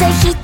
ぜひ